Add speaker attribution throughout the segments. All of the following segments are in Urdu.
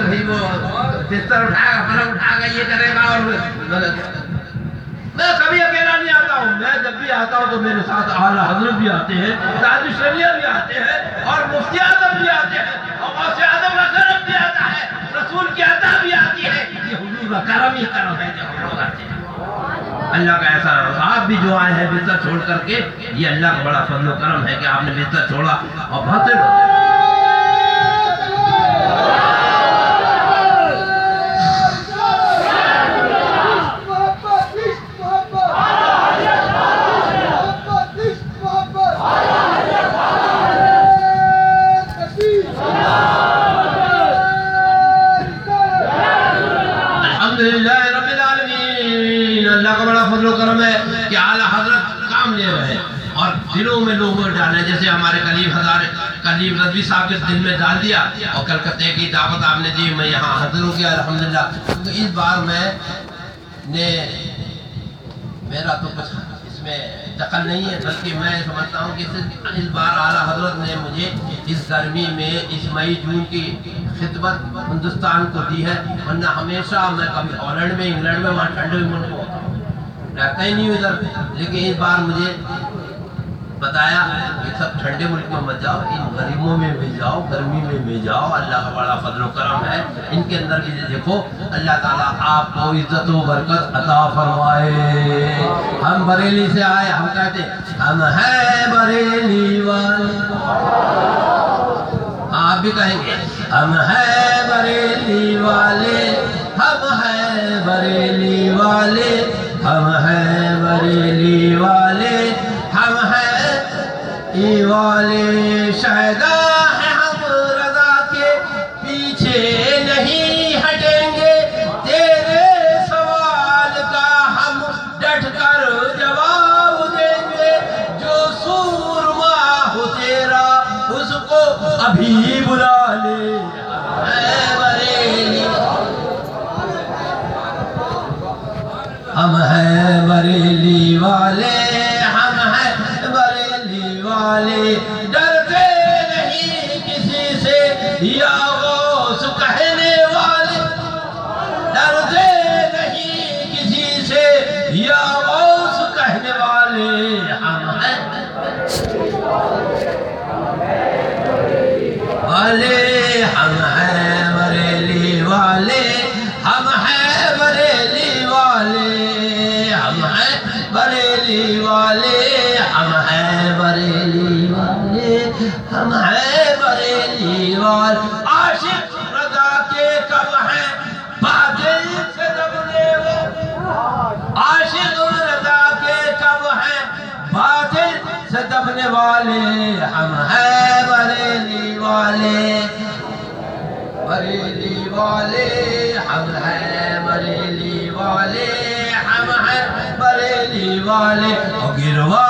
Speaker 1: تو بھائی وہ بستر اٹھائے گا پلنگ اٹھائے گا یہ کرے گا اور غلط۔ میں کبھی اکیلا نہیں آتا ہوں۔ میں جب بھی آتا ہوں تو میرے ساتھ اعلیٰ حضرت بھی آتے ہیں، تاج شریعہ بھی آتے ہیں اور مفتی اعظم بھی آتے ہیں، اور غوث اعظم کا کرم بھی آتا ہے، رسول کی عطا بھی آتی ہے۔ یہ حضور کا کرم ہی کرم ہے جو ہم لوگ آتے ہیں۔ اللہ کا ایسا آپ بھی جو آئے ہیں بستر چھوڑ کر کے، یہ اللہ کا بڑا فضل و کرم ہے کہ آپ نے بستر چھوڑا اور بہت سے کا بڑا فضل و کرم ہے کہ اعلیٰ حضرت کام لے رہے ہیں اور دلوں میں لوگوں میں ڈالے جیسے ہمارے کلیم ہزار کلیم رضوی صاحب کے دل میں ڈال دیا اور کلکتے کی دعوت آپ نے دی۔ میں یہاں حاضر ہو گیا، الحمدللہ۔ تو اس بار میں نے میرا تو کچھ اس میں دخل نہیں ہے، بلکہ میں سمجھتا ہوں کہ اس بار اعلیٰ حضرت نے مجھے اس گرمی میں، اس مئی، جون کی خدمت ہندوستان کو دی ہے۔ ورنہ ہمیشہ میں کبھی ہالینڈ میں، انگلینڈ میں، وہاں ٹھنڈے ملک میں ہوتا ہوں۔ رہتا ہی نہیں ہوں ادھر۔ لیکن اس بار مجھے بتایا کہ سب ٹھنڈے ملک میں مت جاؤ، ان غریبوں میں بھی جاؤ، گرمی میں بھی جاؤ۔ اللہ کا بڑا فضل و کرم ہے۔ ان کے اندر بھی دیکھو، اللہ تعالیٰ آپ کو عزت و برکت عطا فرمائے۔ ہم بریلی سے آئے، ہم کہتے ہم ہیں بریلی والے۔ آپ بھی کہیں گے، ہم ہیں بریلی والے، ہم ہیں بریلی والے۔ والے شہدہ ہم ہیں بریلی والے عاشق رضا کے کب ہیں؟ بادل سے دبنے والے عاشق رضا کے کب ہیں؟ باطل سے دبنے والے ہم ہیں بریلی والے بریلی والے ہم ہیں بریلی والے ہم ہیں بریلی والے اور گروا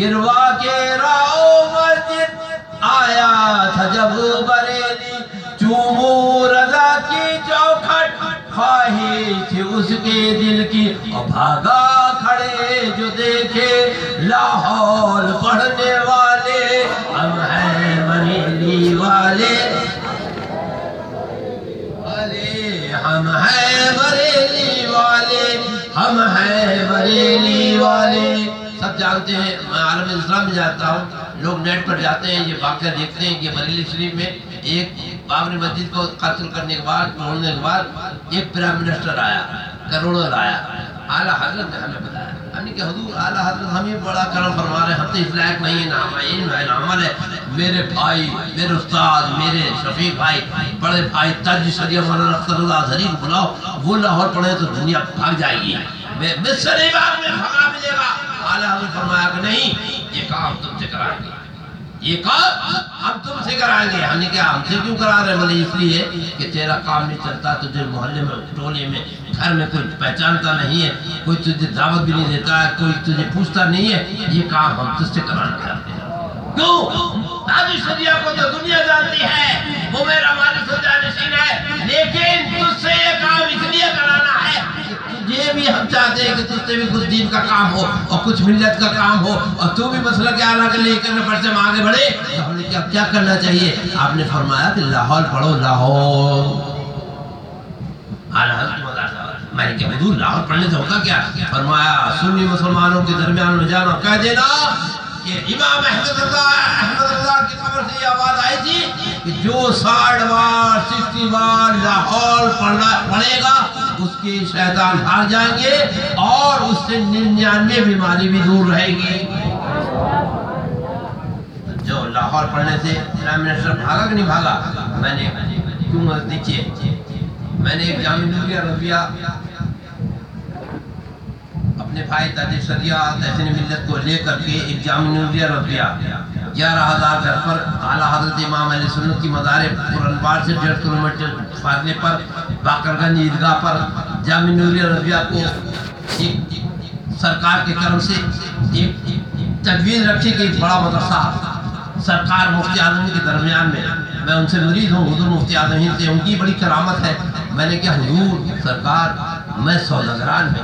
Speaker 1: گروا کے راؤ مسجد آیا تھا جب بریلی، چومو رضا کی چوکھٹ۔ خواہی تھی اس کے دل کی۔ اور بھاگا کھڑے جو دیکھے، لاہور پڑھنے جانتے ہیں، میں عالم اسلام میں جاتا ہوں۔ لوگ نیٹ پر جاتے ہیں، یہ واقعہ دیکھتے ہیں کہ بریلی شریف میں ایک بابری مسجد کو قتل کرنے کے بعد توڑنے کے بعد ایک پرائم منسٹر آیا، کروڑوں لایا۔ اعلیٰ حضرت نے ہمیں بتایا۔ ہم نے کہ حضور، اعلیٰ حضرت ہمیں بڑا کرم فرما رہے ہیں۔ ہم تو اس لائق نہیں ہے نام عمل ہے میرے بھائی، میرے استاد، میرے شفیق بھائی، بڑے بھائی تج شریف مولانا اختر اللہ زری کو بلاؤ۔ وہ لاہور پڑھے تو دنیا بھاگ جائے گی۔ میں مصر باغ میں بھگا ملے گا۔ اعلیٰ حضرت فرمایا کہ نہیں، یہ کام تم سے کرائیں گے یہ کام ہم تم سے کرائیں گے ہم نے کہا، ہم سے کیوں کرا رہے بولے اس لیے کہ تیرا کام نہیں چلتا تجھے محلے میں، ٹولے میں، گھر میں کوئی پہچانتا نہیں ہے، کوئی تجھے دعوت بھی نہیں دیتا ہے، کوئی تجھے پوچھتا نہیں ہے، یہ کام ہم تجھ سے کرانا چاہتے ہیں کیوں؟ تاج شریعہ کو تو دنیا جانتی ہے، وہ میرا مالک ہو جانشین ہے، لیکن تجھ سے یہ کام اس لیے کرانا ہے یہ بھی ہم چاہتے ہیں کہ تجھ سے بھی کچھ دین کا کام ہو اور کچھ ملت کا کام ہو اور تو بھی مسئلہ کے اعلیٰ کے لے کر پر سے ہم آگے بڑھے۔ تو ہم نے کیا کیا کرنا چاہیے؟ آپ نے فرمایا کہ لاہور پڑھو، لاہور۔ میں نے کہا حضور لاہور پڑھنے سے ہوتا کیا؟ فرمایا، سنی مسلمانوں کے درمیان میں جانا۔ کہہ دینا کہ امام احمد رضا احمد رضا کی قبر سے یہ آواز آئی تھی کہ جو ساٹھ بار سکسٹی بار لاہور پڑھنا پڑھے گا اس کے شیطان ہار جائیں گے اور اس سے ننانوے بیماری بھی دور رہے گی۔ جو لاہور پڑھنے سے پرائم منسٹر بھاگا کہ نہیں بھاگا؟ میں نے کیوں دیکھیے میں نے ایک جامع نوریہ رضویہ اپنے بھائی تاجر صدیہ تحسین ملت کو لے کر کے ایک جامع نوریہ رضویہ گیارہ ہزار گھر پر اعلیٰ حضرت امام علیہ سنت کی مزار پرانبار سے ڈیڑھ کلو میٹر فاصلے پر باقر گنج عیدگاہ پر جامع نوریہ رضویہ کو ایک سرکار کے کرم سے ایک تجویز رکھی کہ ایک بڑا مدرسہ سرکار مفتی اعظم کے درمیان میں۔ میں ان سے مرید ہوں، حضور مفتی اعظم سے ان کی بڑی کرامت ہے۔ میں نے کہا، حضور، سرکار، میں سوداگران میں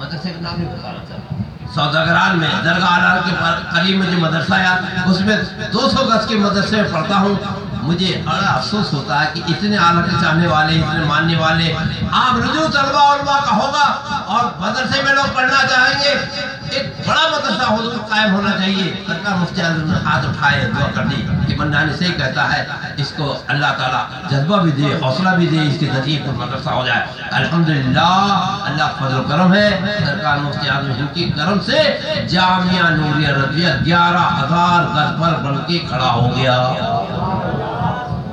Speaker 1: مدرسے کا نام نہیں بتانا چاہتا۔ سوداگران میں درگاہ کے قریب میں جو مدرسہ ہے، اس میں دو سو گز کے مدرسے میں پڑھتا ہوں۔ مجھے بڑا افسوس ہوتا ہے کہ اتنے عالم کے چاہنے والے، اتنے ماننے والے عام رجوع طلبہ علماء کا ہوگا اور مدرسے میں لوگ پڑھنا چاہیں گے۔ ایک بڑا مدرسہ حضور قائم ہونا چاہیے۔ سرکار مفتی اعظم نے ہاتھ اٹھائے دعا کر دی کہ منانی سے کہتا ہے، اس کو اللہ تعالیٰ جذبہ بھی دے، حوصلہ بھی دے، اس کے ذریعے پر مدرسہ ہو جائے۔ الحمدللہ، اللہ فضل و کرم ہے۔ سرکار مفتی اعظم کی کرم سے جامعہ نوریہ رضویہ گیارہ ہزار گز پر بن کے کھڑا ہو گیا۔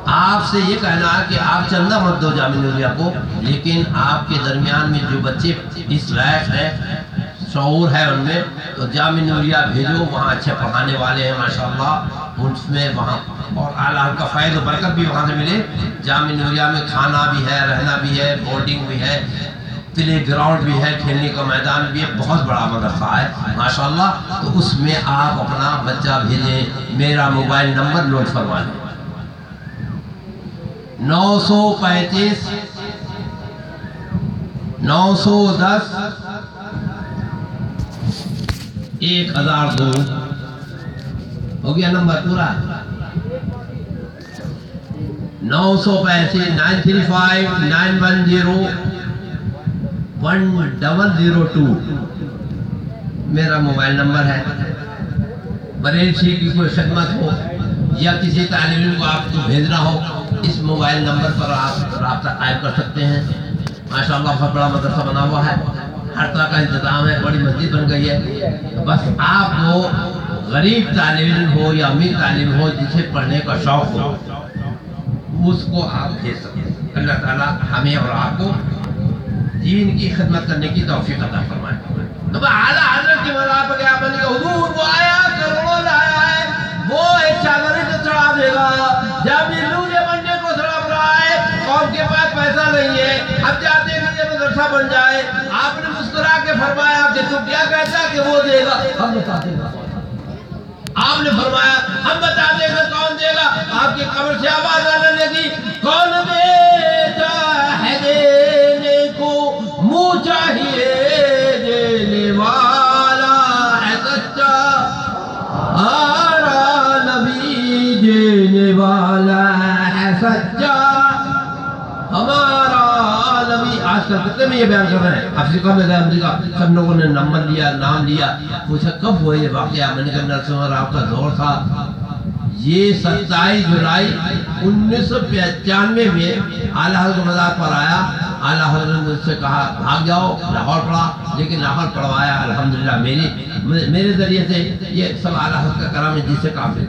Speaker 1: آپ سے یہ کہنا ہے کہ آپ چندہ مت دو جامع نوریہ کو، لیکن آپ کے درمیان میں جو بچے اس لائق ہیں شعور ہے ان میں، تو جامع نوریہ بھیجو، وہاں اچھے پڑھانے والے ہیں، ماشاءاللہ اس میں وہاں اور اعلیٰ کا فائد و برکت بھی وہاں سے ملے۔ جامع نوریہ میں کھانا بھی ہے، رہنا بھی ہے، بورڈنگ بھی ہے، پلے گراؤنڈ بھی ہے، کھیلنے کا میدان بھی ہے، بہت بڑا مدرسہ ہے، ماشاءاللہ۔ تو اس میں آپ اپنا بچہ بھیجیں، میرا موبائل نمبر نوٹ فرما لیں نو سو پینتیس، نو سو دس، ایک ہزار دو۔ ہو گیا نمبر پورا۔ نو سو پینتیس، nine three five, nine one zero, one double zero two. میرا موبائل نمبر ہے۔ بریل سی کی کوئی خدمت ہو یا کسی طالب علم کو آپ کو بھیجنا ہو اس موبائل نمبر پر آپ رابطہ قائم کر سکتے ہیں۔ ماشاءاللہ بہت بڑا مدرسہ بنا ہوا ہے۔ ہر طرح کا انتظام ہے، بڑی مسجد بن گئی ہے۔ بس آپ کو غریب طالب علم ہو یا امیر طالب ہو جسے پڑھنے کا شوق ہو، اس کو آپ بھیج سکتے ہیں۔ اللہ تعالیٰ ہمیں اور آپ کو دین کی خدمت کرنے کی توفیق عطا فرمائے۔ تو اعلیٰ حضرت کی مزار پر گیا میں نے حضور وہ آیا کروڑوں لایا ہے، وہ ایک چادر سے چڑھا دے گا۔ جب یہ قوم کے پاس پیسہ نہیں ہے۔ اب چاہتے ہیں کہ یہ مدرسہ بن جائے۔ آپ نے مسکرا کے فرمایا، کہ تو کیا کہتا کہ وہ دے گا؟ ہم بتا دے گا آپ نے فرمایا، ہم بتا دے گا کون دے گا؟ آپ کی قبر سے آواز آنے لگی کون دیتا ہے دینے کو؟ منہ چاہیے۔ آج کل کتنے میں یہ بیان کر رہے ہیں افریقہ میں گئے امریکہ سب لوگوں نے نمبر لیا نام لیا پوچھا کب ہوا یہ واقعہ میں نے کہا نرسمہ راؤ کا دور تھا یہ جی، ستائیس جولائی، انیس سو پچانوے میں اعلیٰ حضرت مزار پر آیا. اعلیٰ حضرت نے مجھ سے کہا، بھاگ جاؤ، لاہور پڑھا. لیکن لاہور پڑھوایا، الحمدللہ، میری، میرے ذریعے سے یہ سب اعلیٰ حضرت کا کرم ہے جس سے کام لے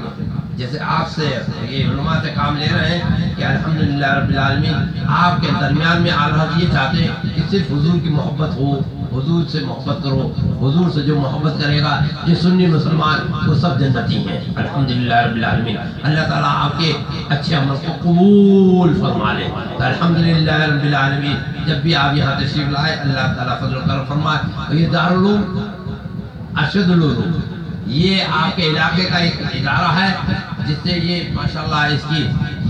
Speaker 1: جیسے آپ سے یہ علماء سے کام لے رہے ہیں کہ الحمدللہ رب العالمین آپ کے درمیان میں اعلیٰ حضرت یہ چاہتے ہیں کہ صرف حضور کی محبت ہو، حضور سے محبت کرو، حضور سے جو محبت کرے گا یہ سنی مسلمان، وہ سب جنتی ہیں۔ الحمدللہ رب العالمین۔ اللہ تعالیٰ آپ کے اچھے عمل کو قبول فرما لے۔ الحمدللہ رب العالمین۔ جب بھی آپ یہاں تشریف لائے، اللہ تعالیٰ فضل و کرم فرمائے۔ یہ دارالعلوم، ارشد العلوم۔ یہ آپ کے علاقے کا ایک ادارہ ہے، جس سے یہ ماشاءاللہ اس کی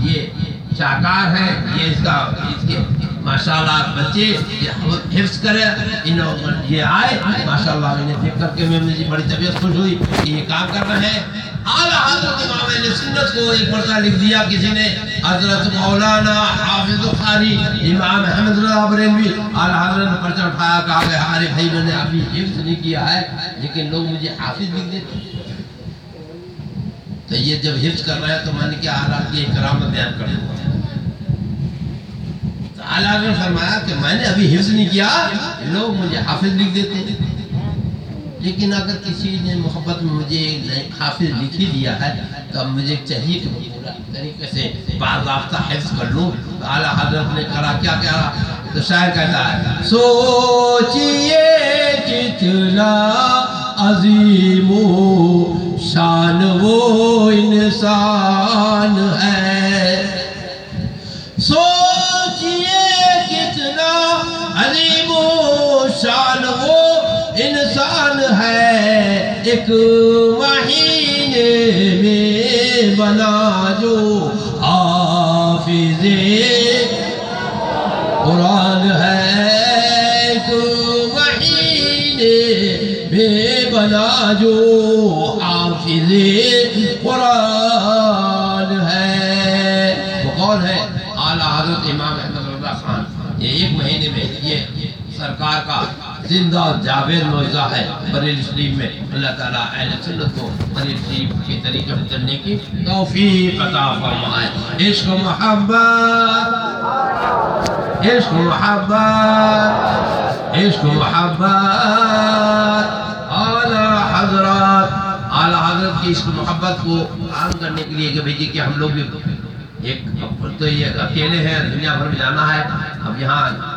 Speaker 1: یہ شاہکار ہے، یہ اس کا اس کے ماشاءاللہ بچے حفظ کرے، انہوں یہ آئے، ماشاءاللہ انہیں دیکھ کر کے میں مجھے جی بڑی طبیعت خوش ہوئی کہ یہ کام کر رہے ہیں۔ اعلیٰ حضرت امام نے سنت کو ایک مرتبہ لکھ دیا، کسی نے حضرت مولانا حافظ خاری امام احمد رضا بریلوی، اعلیٰ حضرت نے پرچہ اٹھایا، کہا کہ ہارے بھائی میں نے ابھی حفظ نہیں کیا ہے، لیکن لوگ مجھے حافظ لکھ دیتے ہیں۔ تو یہ جب حفظ کر رہے ہیں تو میں نے کیا حالات کی کرامت بیان کر دوں تو اعلیٰ نے فرمایا کہ میں نے ابھی حفظ نہیں کیا، لوگ مجھے حافظ لکھ دیتے ہیں۔ لیکن اگر کسی نے محبت میں مجھے حافظ لکھ ہی دیا ہے، تو اب مجھے چاہیے کہ میں پورا طریقے سے باضابطہ حفظ کر لوں۔ اعلیٰ حضرت نے کرا کیا کہا؟ تو شاعر کہتا ہے، سوچئے کتنا عظیم و شان وہ انسان ہے۔ سوچئے ایک مہینے میں بنا جو حافظ قرآن ہے۔ ایک مہینے میں بنا جو حافظ قرآن ہے۔ وہ کون ہے؟ اعلیٰ حضرت امام احمد رضا خان۔ یہ ایک مہینے میں یہ سرکار کا زندہ جاوید موضوع ہے بریل شریف میں۔ اللہ تعالیٰ اہل سنت کو بریل شریف کے طریقے سے چلنے کی توفیق عطا فرمائے۔ عشق و محبت۔ عشق و محبت۔ عشق و محبت۔ اعلیٰ حضرات۔ اعلیٰ حضرت کی عشق و محبت کو عام کرنے کے لیے کہ بھئی جی، کہ ہم لوگ بھی ایک تو یہ اکیلے ہیں، دنیا بھر میں جانا ہے۔ اب یہاں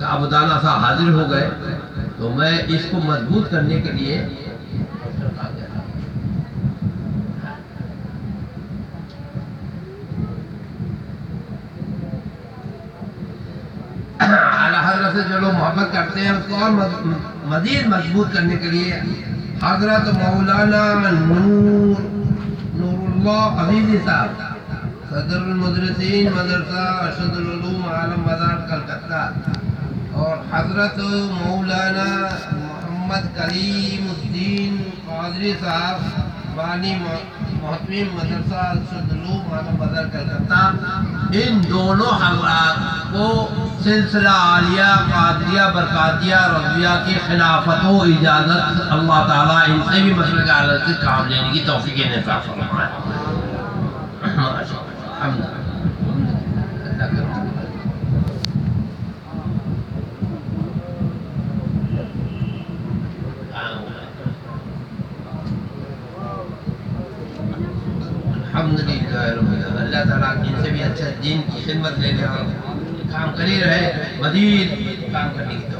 Speaker 1: ابودانہ تھا حاضر ہو گئے، تو میں اس کو مضبوط کرنے کے لیے حضرت سے جو لوگ محبت کرتے ہیں، اس کو اور مزید مضبوط کرنے کے لیے حضرت مولانا نور نور اللہ عزیزی صاحب، صدر المدرسین، مدرسہ ارشد العلوم عالم بازار کلکتہ۔ حضرت مولانا محمد کریم الدین قادری صاحب بانی محتمین مدرسہ ارشد العلوم عالم بازار کلکتہ۔ ان دونوں حضرات کو سلسلہ عالیہ، قادریہ، برکاتیہ، رضویہ کی خلافت و اجازت اللہ تعالیٰ ان سے بھی مسئلہ کا عالت سے کام لینے کی توفیق نفع فرمائے۔ الحمدللہ رب العالمین۔ اللہ تعالیٰ جن سے بھی اچھا دین کی خدمت لینے اور کام کری رہے، مزید کام کرنے کی